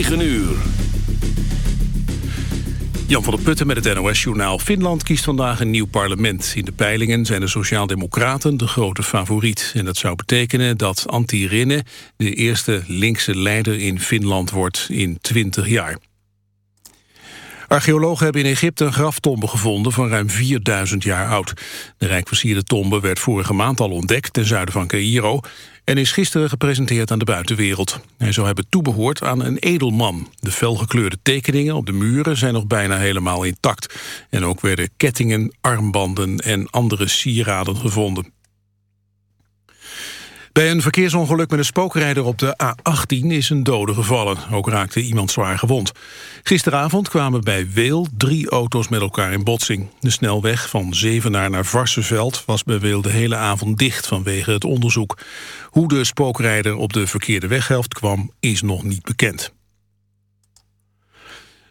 9 uur. Jan van der Putten met het NOS-journaal. Finland kiest vandaag een nieuw parlement. In de peilingen zijn de Sociaaldemocraten de grote favoriet. En dat zou betekenen dat Antti Rinne de eerste linkse leider in Finland wordt in 20 jaar. Archeologen hebben in Egypte een graftombe gevonden van ruim 4000 jaar oud. De rijkversierde tombe werd vorige maand al ontdekt ten zuiden van Cairo en is gisteren gepresenteerd aan de buitenwereld. Hij zou hebben toebehoord aan een edelman. De felgekleurde tekeningen op de muren zijn nog bijna helemaal intact. En ook werden kettingen, armbanden en andere sieraden gevonden. Bij een verkeersongeluk met een spookrijder op de A18 is een dode gevallen. Ook raakte iemand zwaar gewond. Gisteravond kwamen bij Weel drie auto's met elkaar in botsing. De snelweg van Zevenaar naar Varsenveld was bij Weel de hele avond dicht vanwege het onderzoek. Hoe de spookrijder op de verkeerde weghelft kwam is nog niet bekend.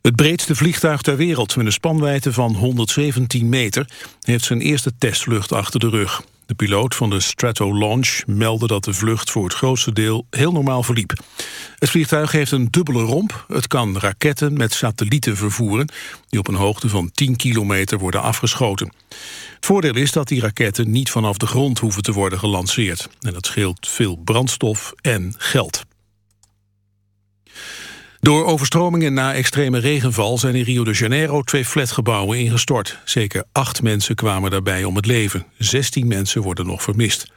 Het breedste vliegtuig ter wereld met een spanwijdte van 117 meter... heeft zijn eerste testvlucht achter de rug. De piloot van de Strato Launch meldde dat de vlucht voor het grootste deel heel normaal verliep. Het vliegtuig heeft een dubbele romp. Het kan raketten met satellieten vervoeren... die op een hoogte van 10 kilometer worden afgeschoten. Het voordeel is dat die raketten niet vanaf de grond hoeven te worden gelanceerd. En dat scheelt veel brandstof en geld. Door overstromingen na extreme regenval zijn in Rio de Janeiro twee flatgebouwen ingestort. Zeker acht mensen kwamen daarbij om het leven. Zestien mensen worden nog vermist.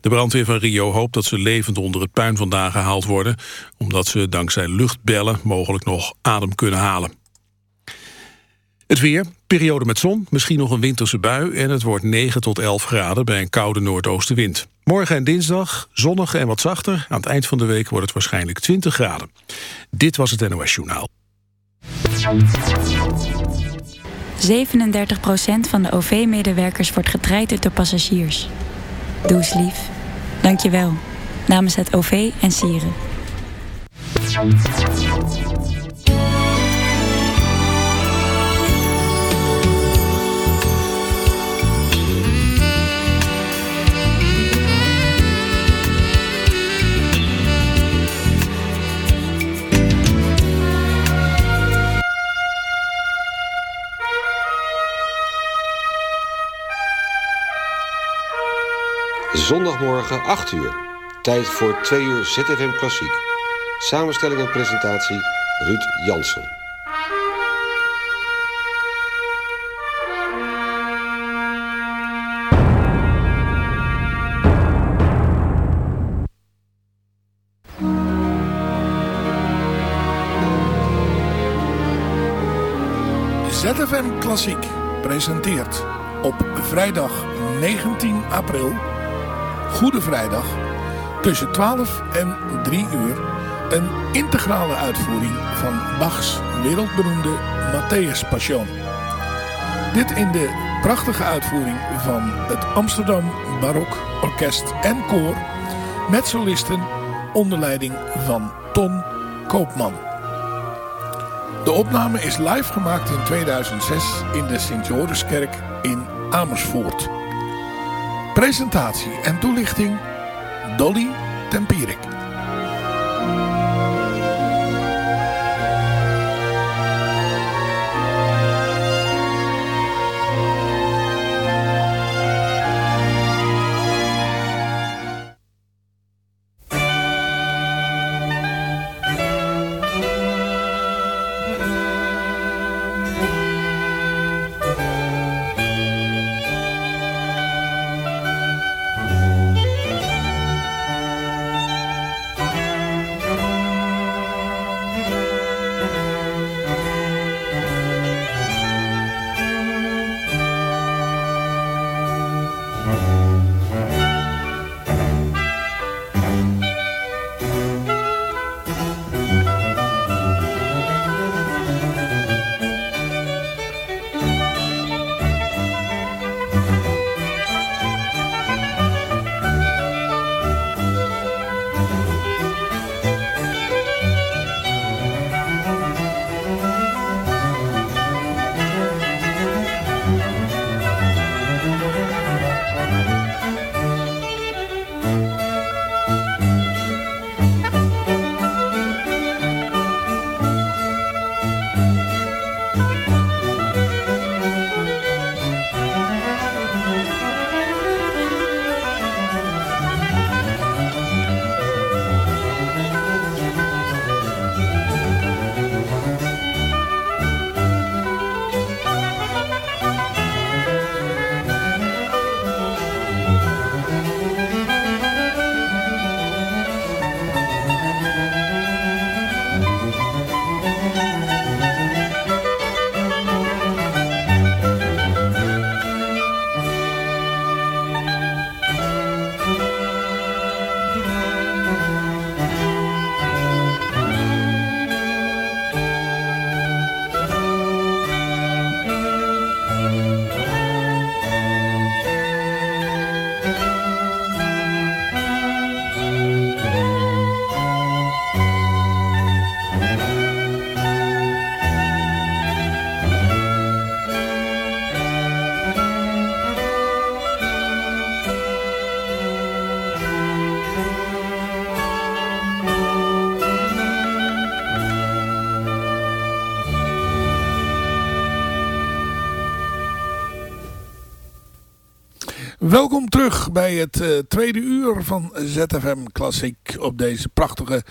De brandweer van Rio hoopt dat ze levend onder het puin vandaan gehaald worden... omdat ze dankzij luchtbellen mogelijk nog adem kunnen halen. Het weer, periode met zon, misschien nog een winterse bui... en het wordt 9 tot 11 graden bij een koude noordoostenwind. Morgen en dinsdag zonnig en wat zachter. Aan het eind van de week wordt het waarschijnlijk 20 graden. Dit was het NOS Journaal. 37% van de OV-medewerkers wordt getraind door passagiers. Doe eens lief. Dank je wel. Namens het OV en Sieren. Zondagmorgen 8 uur. Tijd voor 2 uur ZFM Klassiek. Samenstelling en presentatie Ruud Jansen. ZFM Klassiek presenteert op vrijdag 19 april Goede Vrijdag tussen 12 en 3 uur een integrale uitvoering van Bachs wereldberoemde Matthäus Passion. Dit in de prachtige uitvoering van het Amsterdam Barok Orkest en Koor met solisten onder leiding van Ton Koopman. De opname is live gemaakt in 2006 in de Sint-Joriskerk in Amersfoort. Presentatie en toelichting Dolly Tempierik. Welkom terug bij het uh, tweede uur van ZFM Klassiek op deze prachtige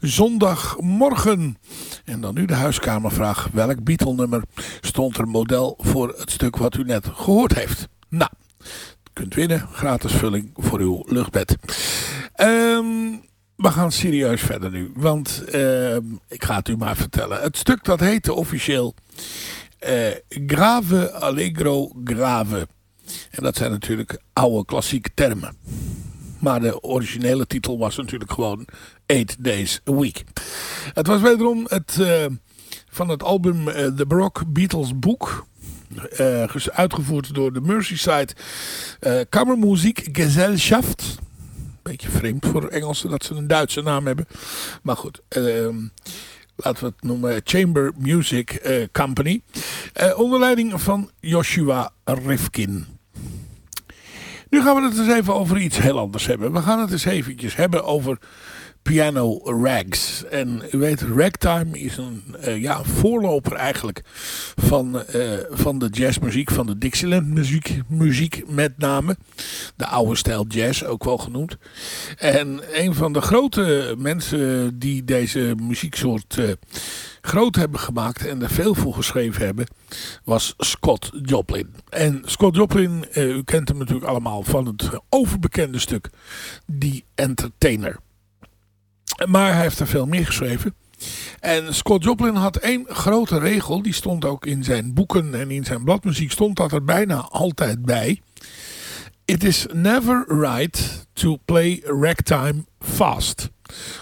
zondagmorgen. En dan nu de huiskamervraag. Welk Beatle-nummer stond er model voor het stuk wat u net gehoord heeft? Nou, kunt winnen. Gratis vulling voor uw luchtbed. Um, we gaan serieus verder nu. Want uh, ik ga het u maar vertellen. Het stuk dat heette officieel uh, Grave Allegro Grave. En dat zijn natuurlijk oude klassieke termen. Maar de originele titel was natuurlijk gewoon Eight Days a Week. Het was wederom het, uh, van het album uh, The Baroque Beatles Book. Uh, uitgevoerd door de Merseyside uh, Kammermuziekgesellschaft. Beetje vreemd voor Engelsen dat ze een Duitse naam hebben. Maar goed, ehm, laten we het noemen Chamber Music Company. onder leiding van Joshua Rifkin. Nu gaan we het eens even over iets heel anders hebben. We gaan het eens eventjes hebben over piano rags. En u weet, ragtime is een uh, ja, voorloper eigenlijk van, uh, van de jazzmuziek, van de Dixieland muziek, muziek met name. De oude stijl jazz ook wel genoemd. En een van de grote mensen die deze muzieksoort uh, groot hebben gemaakt en er veel voor geschreven hebben, was Scott Joplin. En Scott Joplin, u kent hem natuurlijk allemaal van het overbekende stuk The Entertainer. Maar hij heeft er veel meer geschreven. En Scott Joplin had één grote regel. Die stond ook in zijn boeken en in zijn bladmuziek. Stond dat er bijna altijd bij. It is never right to play ragtime fast.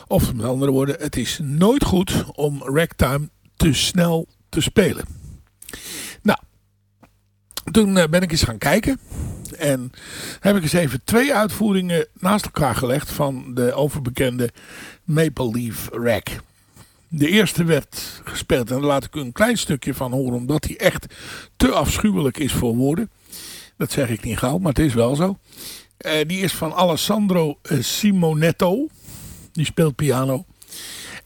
Of met andere woorden, het is nooit goed om ragtime te snel te spelen. Nou, toen eh, ben ik eens gaan kijken. En heb ik eens even twee uitvoeringen naast elkaar gelegd van de overbekende Maple Leaf Rag. De eerste werd gespeeld en daar laat ik u een klein stukje van horen omdat hij echt te afschuwelijk is voor woorden. Dat zeg ik niet gauw, maar het is wel zo. Uh, die is van Alessandro eh, Simonetto. Die speelt piano.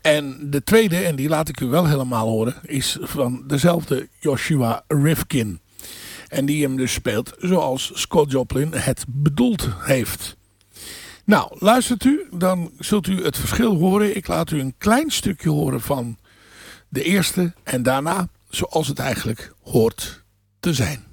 En de tweede, en die laat ik u wel helemaal horen, is van dezelfde Joshua Rifkin. En die hem dus speelt zoals Scott Joplin het bedoeld heeft. Nou, luistert u, dan zult u het verschil horen. Ik laat u een klein stukje horen van de eerste en daarna zoals het eigenlijk hoort te zijn.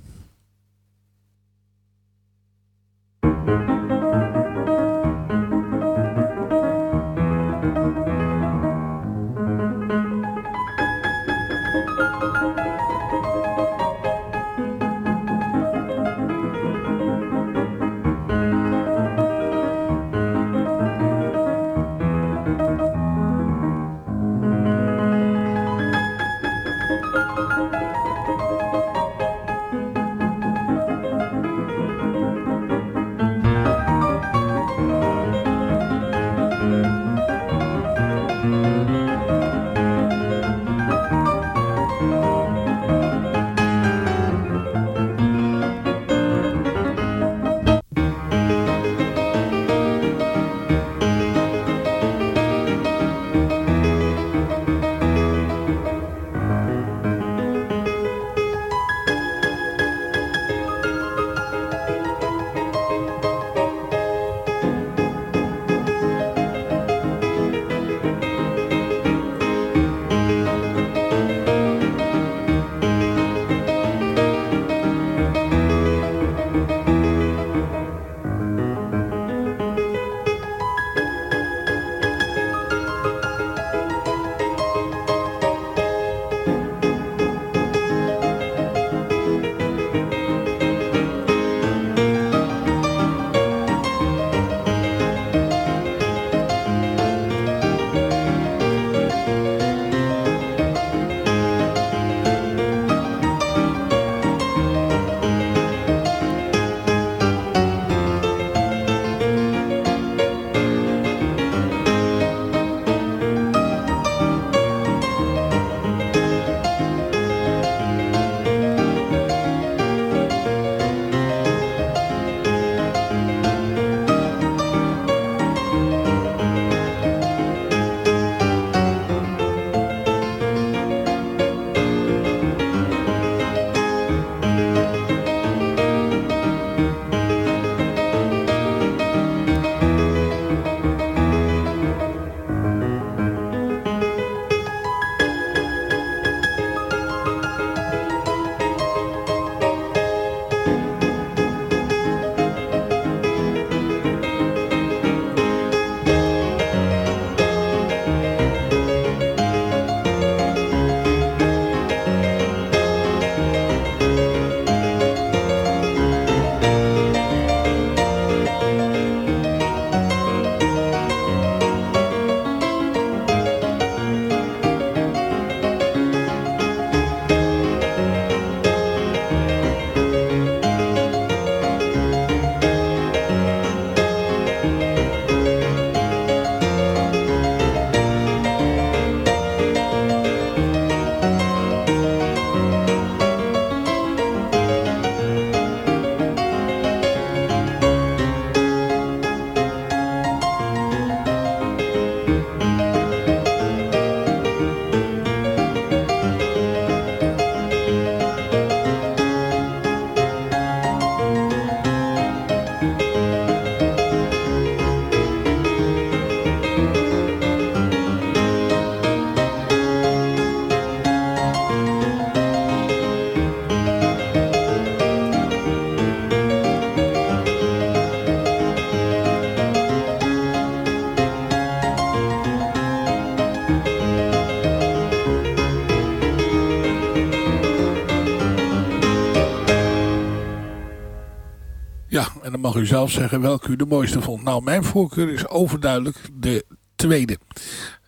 En dan mag u zelf zeggen welke u de mooiste vond. Nou, mijn voorkeur is overduidelijk de tweede.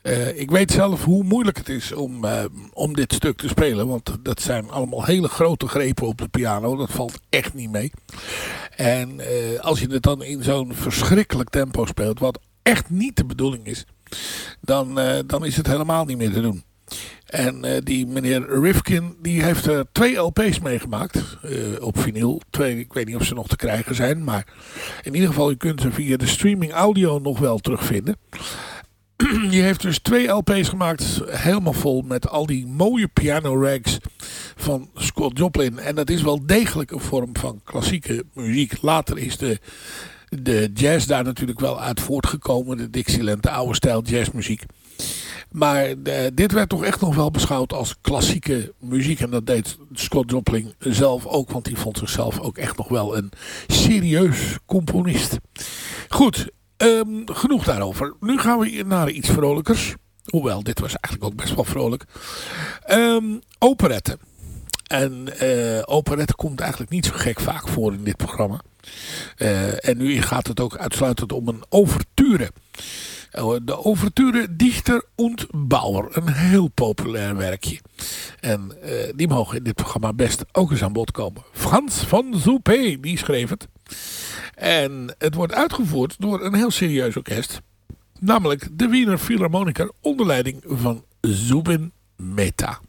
Uh, ik weet zelf hoe moeilijk het is om, uh, om dit stuk te spelen. Want dat zijn allemaal hele grote grepen op de piano. Dat valt echt niet mee. En uh, als je het dan in zo'n verschrikkelijk tempo speelt. Wat echt niet de bedoeling is. Dan, dan is het helemaal niet meer te doen. En uh, die meneer Rifkin, die heeft er twee LP's meegemaakt uh, op vinyl. Twee, ik weet niet of ze nog te krijgen zijn, maar in ieder geval, je kunt ze via de streaming audio nog wel terugvinden. Die heeft dus twee LP's gemaakt, helemaal vol met al die mooie piano rags van Scott Joplin. En dat is wel degelijk een vorm van klassieke muziek. Later is de, de jazz daar natuurlijk wel uit voortgekomen, de Dixieland, de oude stijl jazzmuziek. Maar uh, dit werd toch echt nog wel beschouwd als klassieke muziek. En dat deed Scott Joplin zelf ook. Want hij vond zichzelf ook echt nog wel een serieus componist. Goed, um, genoeg daarover. Nu gaan we naar iets vrolijkers. Hoewel, dit was eigenlijk ook best wel vrolijk. Um, operette. En uh, operette komt eigenlijk niet zo gek vaak voor in dit programma. Uh, en nu gaat het ook uitsluitend om een overture. Oh, de overture Dichter und Bauer. Een heel populair werkje. En uh, die mogen in dit programma best ook eens aan bod komen. Frans van Zoupé, die schreef het. En het wordt uitgevoerd door een heel serieus orkest. Namelijk de Wiener Philharmoniker onder leiding van Zubin Mehta.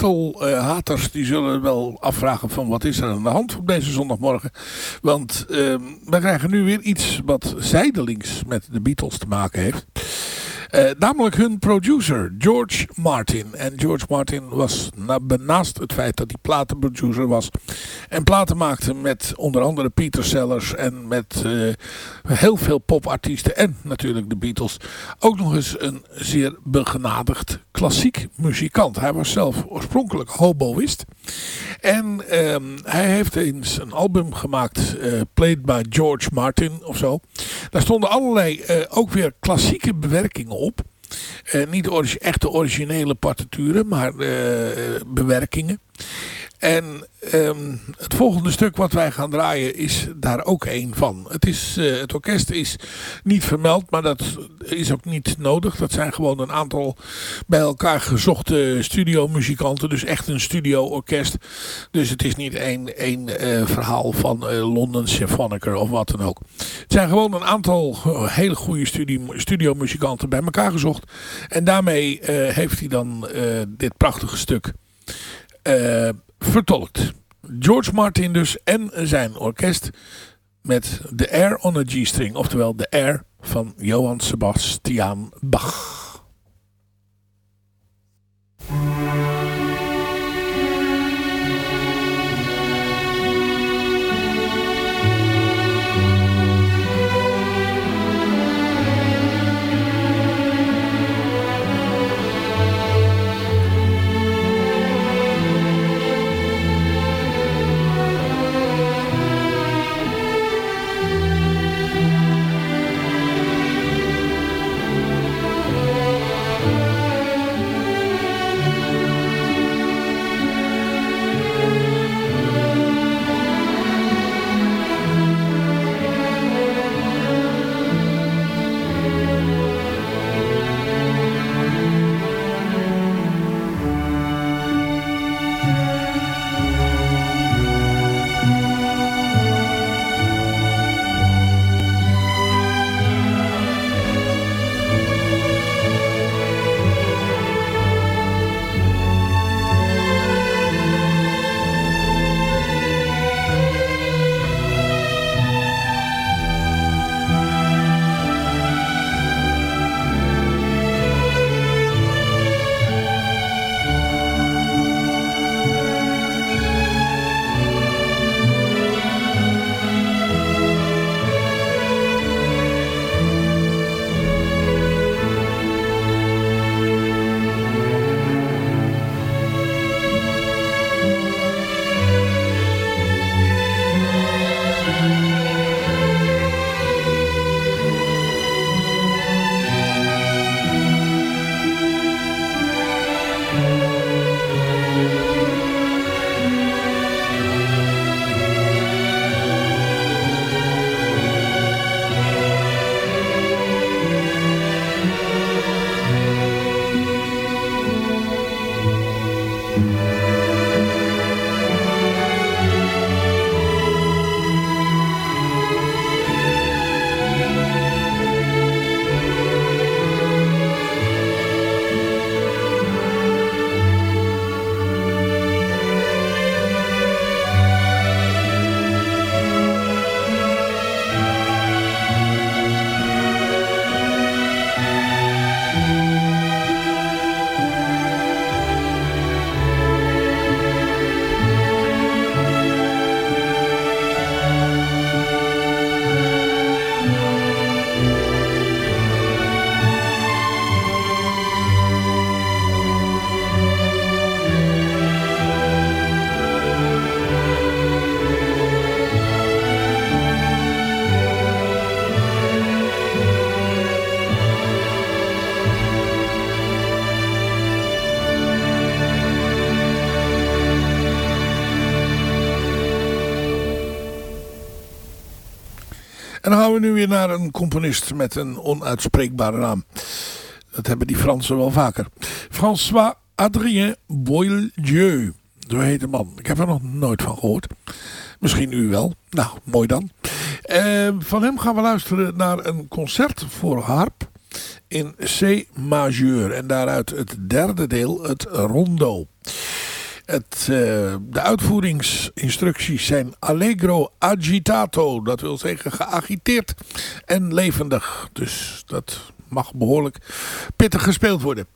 Beatle-haters die zullen wel afvragen van wat is er aan de hand op deze zondagmorgen. Want uh, we krijgen nu weer iets wat zijdelings met de Beatles te maken heeft. Uh, namelijk hun producer, George Martin. En George Martin was naast het feit dat hij platenproducer was. En platen maakte met onder andere Peter Sellers en met uh, heel veel popartiesten. En natuurlijk de Beatles. Ook nog eens een zeer begenadigd klassiek muzikant. Hij was zelf oorspronkelijk hoboïst. En uh, hij heeft eens een album gemaakt, uh, Played by George Martin of zo. Daar stonden allerlei ook weer klassieke bewerkingen op. Uh, niet ori echte originele partituren, maar uh, bewerkingen. En um, het volgende stuk wat wij gaan draaien is daar ook een van. Het, is, uh, het orkest is niet vermeld, maar dat is ook niet nodig. Dat zijn gewoon een aantal bij elkaar gezochte studiomuzikanten. Dus echt een studio-orkest. Dus het is niet één, één uh, verhaal van uh, London Symphoniker of wat dan ook. Het zijn gewoon een aantal hele goede studiomuzikanten bij elkaar gezocht. En daarmee heeft hij dan dit prachtige stuk vertolkt. George Martin dus en zijn orkest met de Air on a G-string. Oftewel de Air van Johann Sebastian Bach. Gaan we nu weer naar een componist met een onuitspreekbare naam. Dat hebben die Fransen wel vaker. François Adrien Boieldieu. Zo heet de man. Ik heb er nog nooit van gehoord. Misschien u wel. Nou, mooi dan. Uh, van hem gaan we luisteren naar een concert voor harp in C majeur. En daaruit het derde deel, het rondo. Het, uh, de uitvoeringsinstructies zijn allegro agitato. Dat wil zeggen geagiteerd en levendig. Dus dat mag behoorlijk pittig gespeeld worden.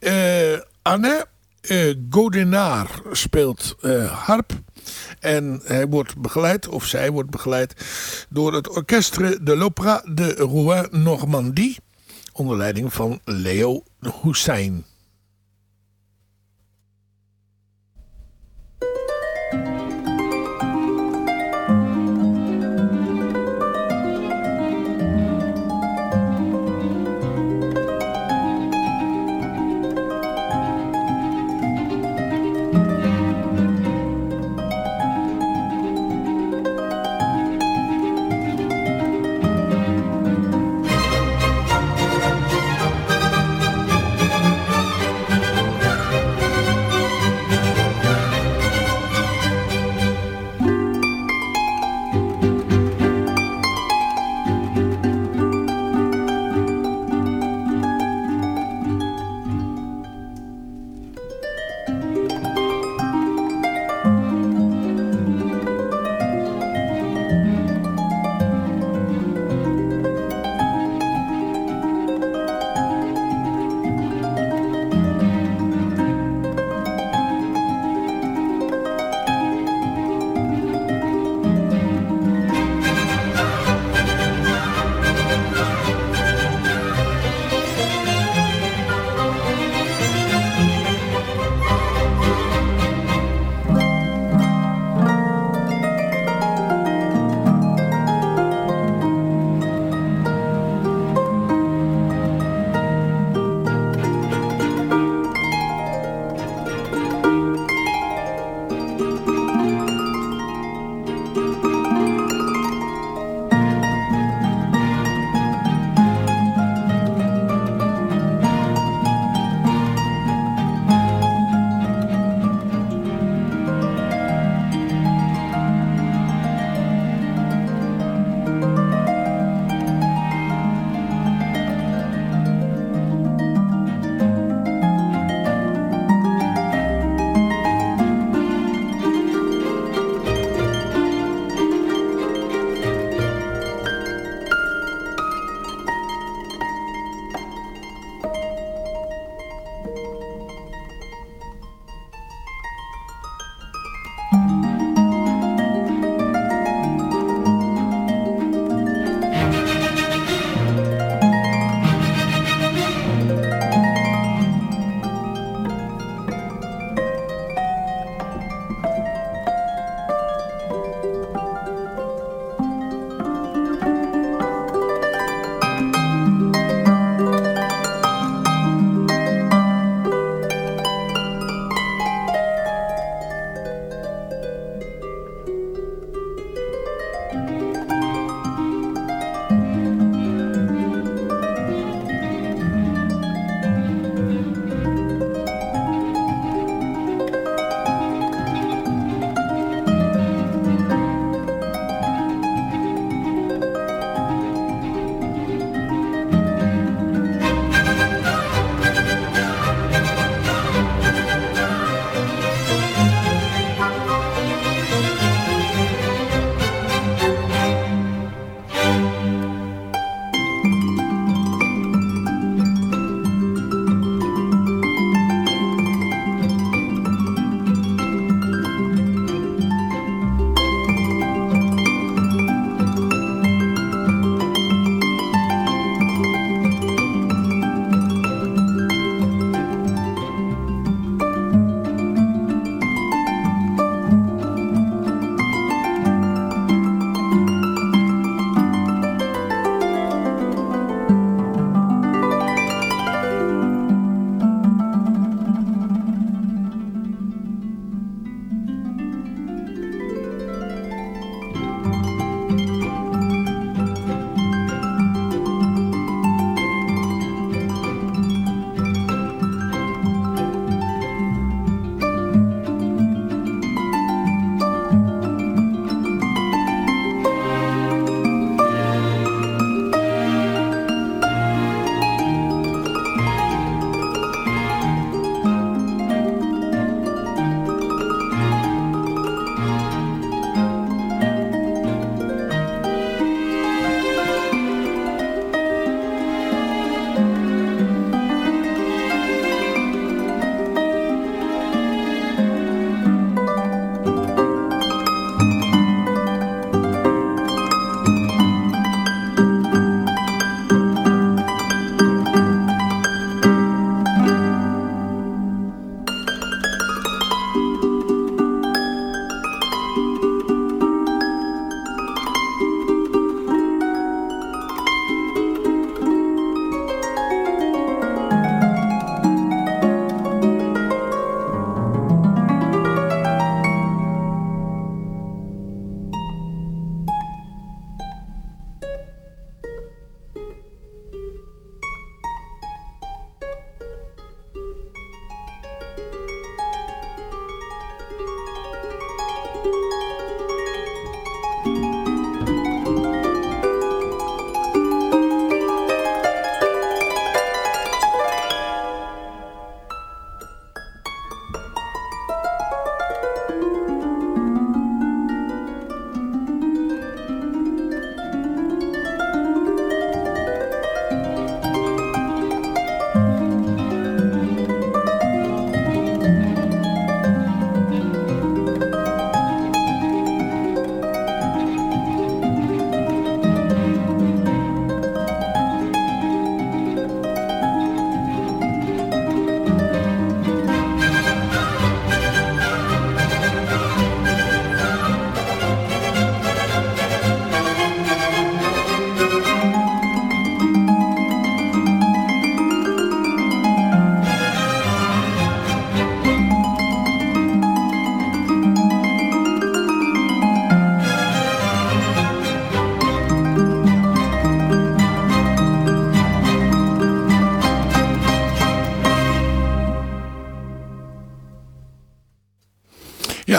Uh, Anne uh, speelt harp. En hij wordt begeleid, of zij wordt begeleid, door het Orchestre de l'Opéra de Rouen-Normandie. Onder leiding van Leo Hussein.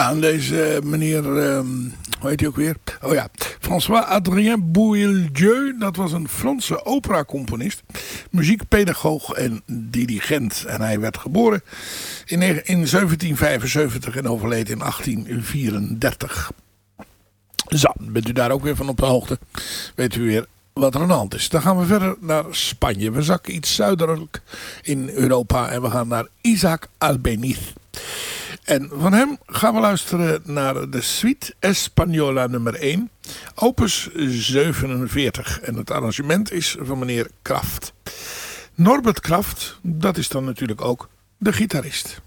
Ja, en deze meneer, um, hoe heet hij ook weer? Oh ja, François Adrien Bourdieu. Dat was een Franse operacomponist, muziekpedagoog en dirigent. En hij werd geboren in, in 1775 en overleed in 1834. Zo, bent u daar ook weer van op de hoogte. Weet u weer wat er aan hand is. Dan gaan we verder naar Spanje. We zakken iets zuidelijk in Europa en we gaan naar Isaac Albeniz. En van hem gaan we luisteren naar de Suite Española nummer 1, opus 47. En het arrangement is van meneer Kraft. Norbert Kraft, dat is dan natuurlijk ook de gitarist.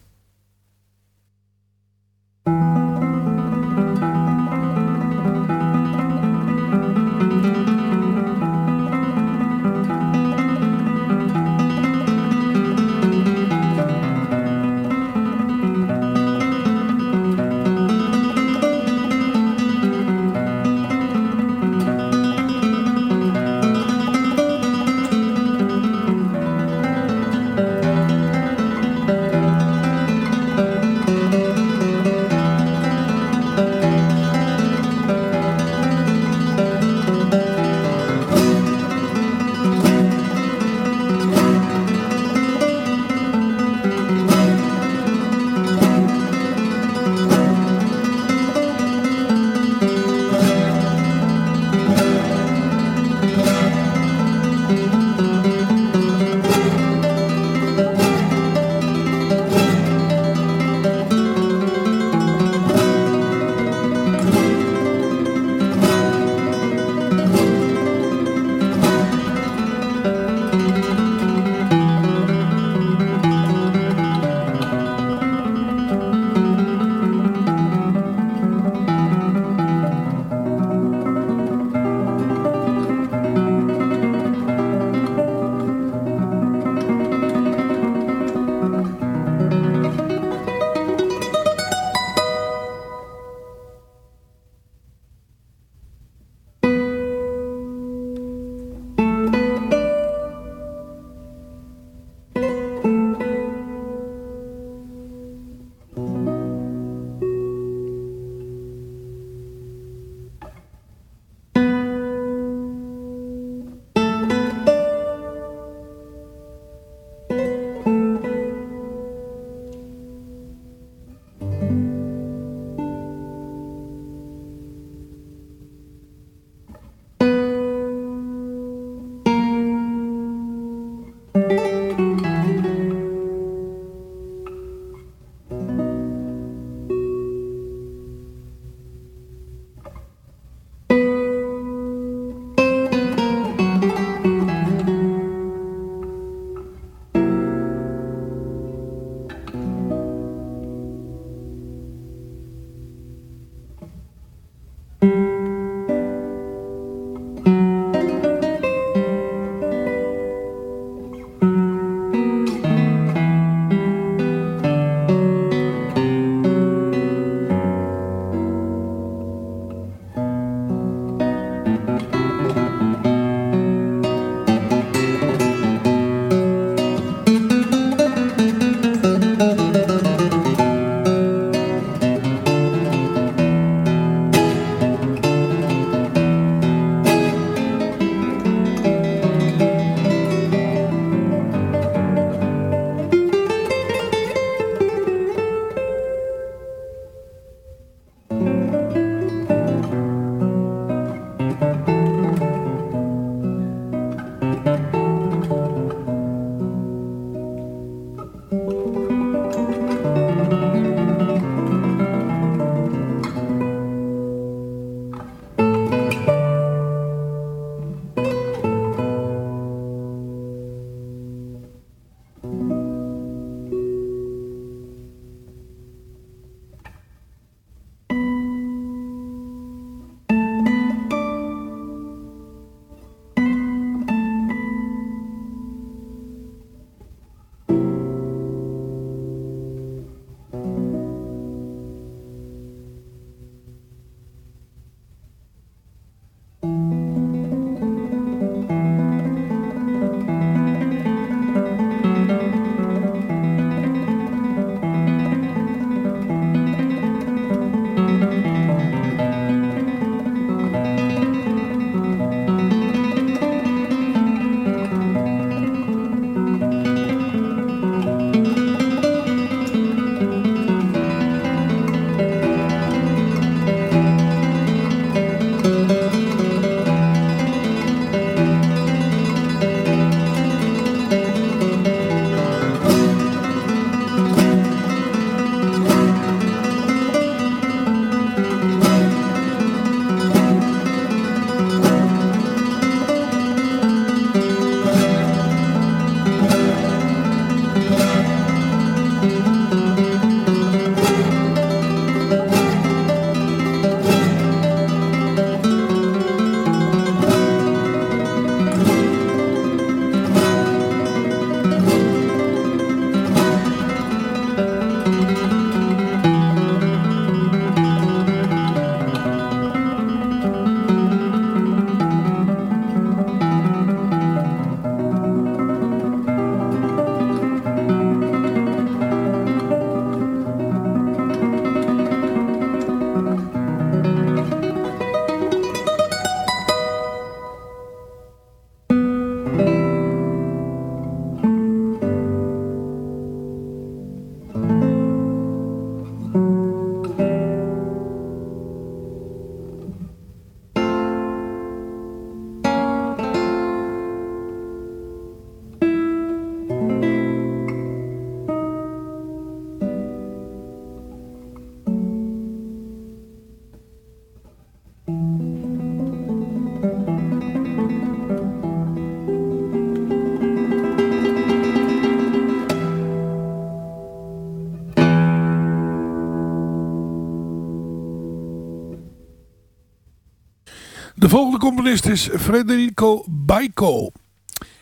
Componist is Federico Baico.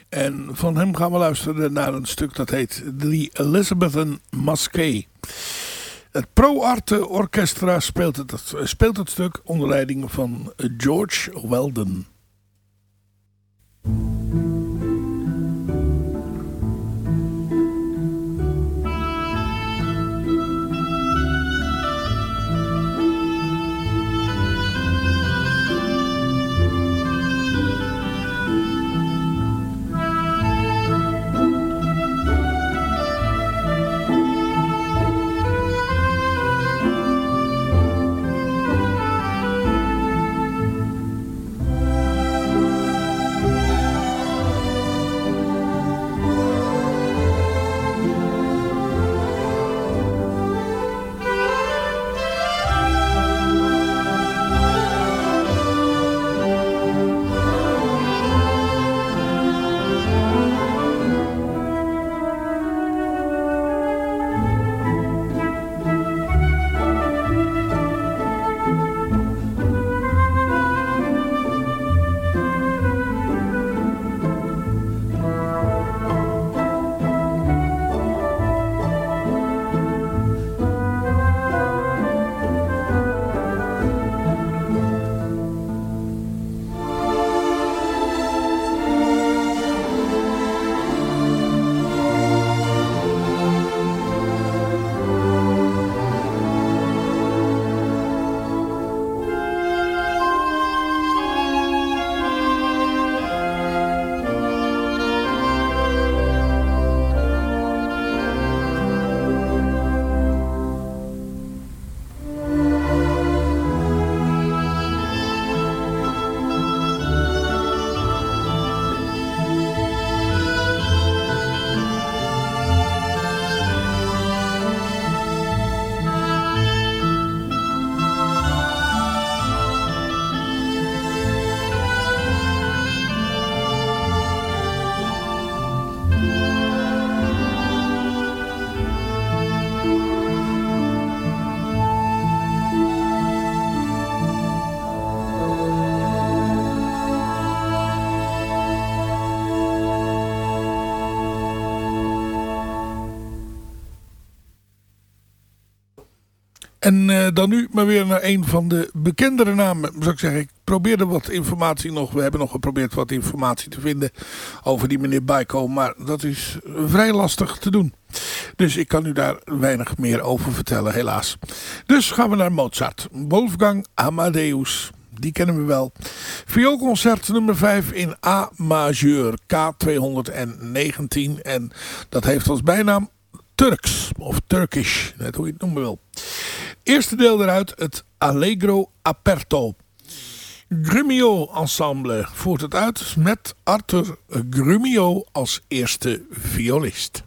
En van hem gaan we luisteren naar een stuk dat heet The Elizabethan Masqué. Het Pro Arte Orchestra speelt het, speelt het stuk onder leiding van George Weldon. En uh, dan nu maar weer naar een van de bekendere namen. Zou ik zeggen, ik probeerde wat informatie nog. We hebben nog geprobeerd wat informatie te vinden over die meneer Baiko. Maar dat is vrij lastig te doen. Dus ik kan u daar weinig meer over vertellen, helaas. Dus gaan we naar Mozart. Wolfgang Amadeus. Die kennen we wel. Vioolconcert nummer 5 in A majeur K219. En dat heeft als bijnaam Turks. Of Turkish, net hoe je het noemen wil. Eerste deel eruit, het Allegro Aperto. Grumio Ensemble voert het uit met Arthur Grumio als eerste violist.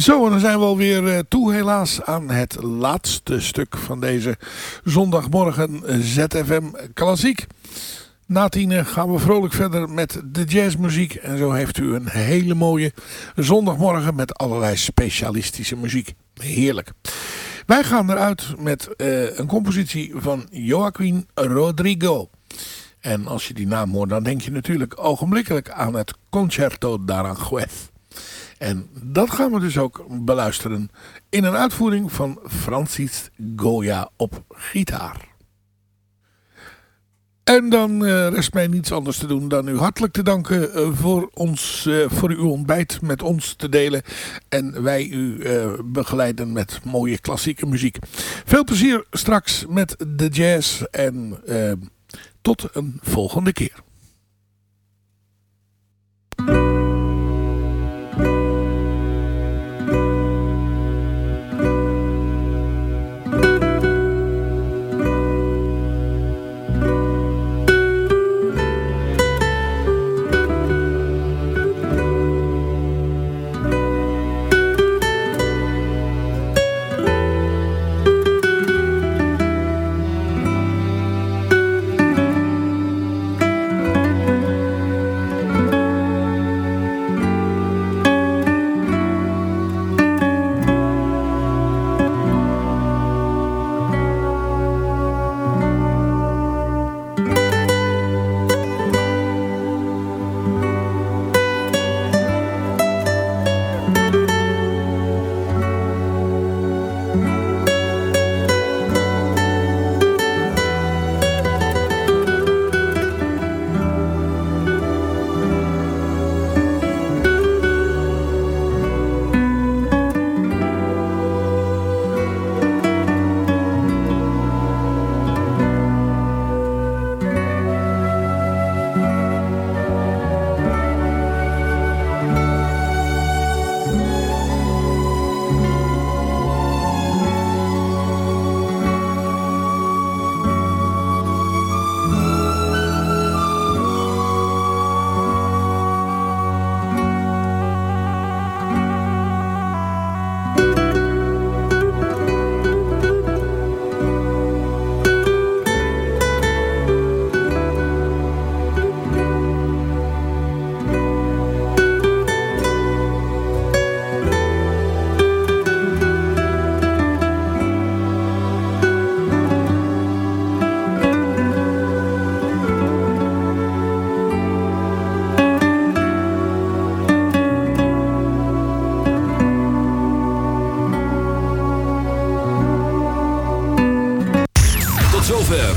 Zo, en dan zijn we alweer eh, toe helaas aan het laatste stuk van deze zondagmorgen ZFM Klassiek. Na tien gaan we vrolijk verder met de jazzmuziek. En zo heeft u een hele mooie zondagmorgen met allerlei specialistische muziek. Heerlijk. Wij gaan eruit met uh, een compositie van Joaquin Rodrigo. En als je die naam hoort, dan denk je natuurlijk ogenblikkelijk aan het Concerto d'Aranjuez. En dat gaan we dus ook beluisteren in een uitvoering van Francis Goya op gitaar. En dan uh, rest mij niets anders te doen dan u hartelijk te danken uh, voor, ons, uh, voor uw ontbijt met ons te delen. En wij u begeleiden met mooie klassieke muziek. Veel plezier straks met de jazz en tot een volgende keer.